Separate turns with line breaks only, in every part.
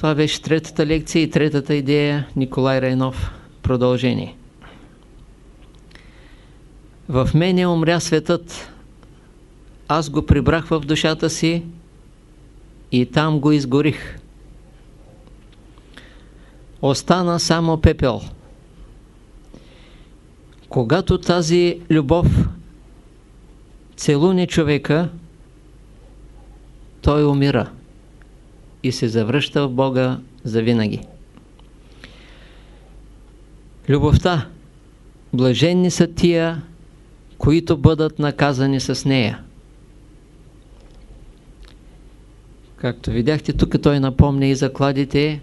Това беше третата лекция и третата идея Николай Райнов. Продължение. В мене умря светът. Аз го прибрах в душата си и там го изгорих. Остана само пепел. Когато тази любов целуне човека, той умира и се завръща в Бога завинаги. Любовта. Блаженни са тия, които бъдат наказани с нея. Както видяхте, тук той напомня и закладите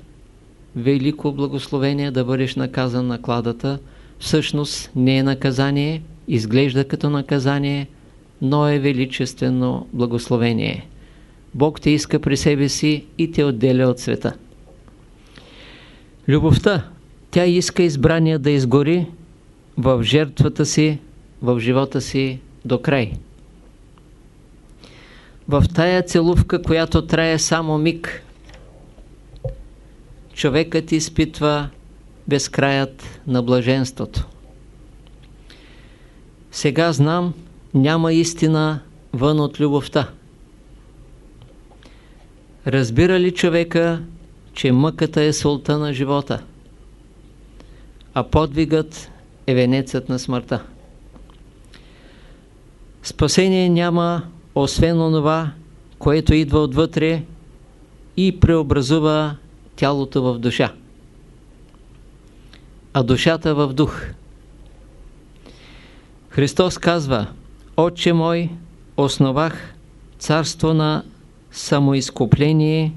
велико благословение да бъдеш наказан на кладата. Всъщност не е наказание, изглежда като наказание, но е величествено благословение. Бог те иска при себе си и те отделя от света. Любовта, тя иска избрания да изгори в жертвата си, в живота си до край. В тая целувка, която трае само миг, човекът изпитва безкраят на блаженството. Сега знам, няма истина вън от любовта. Разбира ли човека, че мъката е солта на живота, а подвигът е венецът на смъртта? Спасение няма, освен онова, което идва отвътре и преобразува тялото в душа, а душата в дух. Христос казва, Отче мой, основах царство на самоизкупление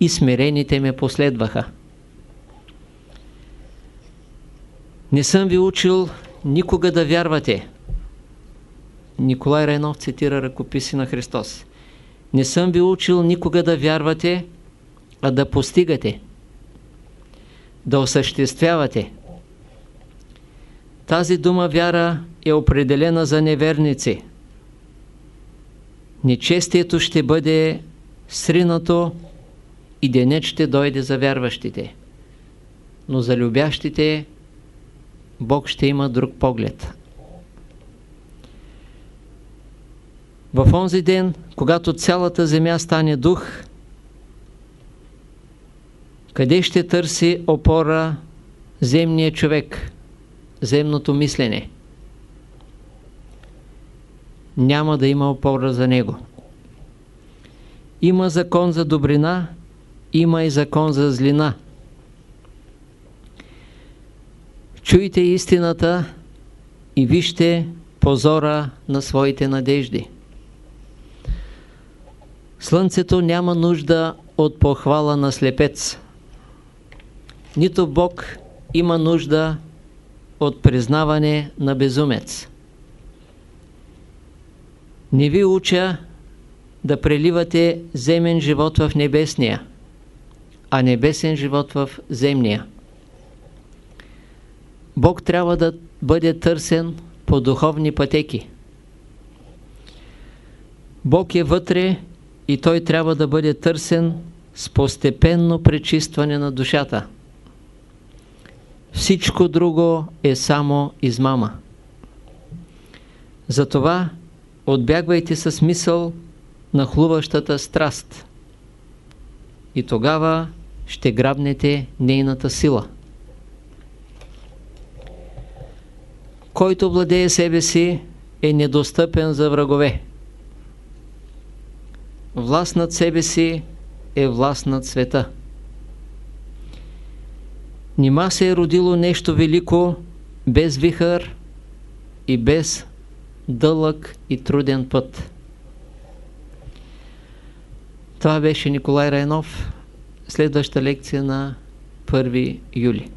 и смирените ме последваха. Не съм ви учил никога да вярвате. Николай Райнов цитира ръкописи на Христос. Не съм ви учил никога да вярвате, а да постигате, да осъществявате. Тази дума вяра е определена за неверници. Нечестието ще бъде сринато и денят ще дойде за вярващите. Но за любящите Бог ще има друг поглед. В онзи ден, когато цялата земя стане дух, къде ще търси опора земния човек, земното мислене? Няма да има опора за него. Има закон за добрина, има и закон за злина. Чуйте истината и вижте позора на своите надежди. Слънцето няма нужда от похвала на слепец. Нито Бог има нужда от признаване на безумец. Не ви уча да преливате земен живот в небесния, а небесен живот в земния. Бог трябва да бъде търсен по духовни пътеки. Бог е вътре и Той трябва да бъде търсен с постепенно пречистване на душата. Всичко друго е само измама. Затова отбягвайте със мисъл на хлуващата страст и тогава ще грабнете нейната сила. Който владее себе си е недостъпен за врагове. Власт над себе си е власт над света. Нима се е родило нещо велико без вихър и без дълъг и труден път. Това беше Николай Райнов. Следваща лекция на 1 юли.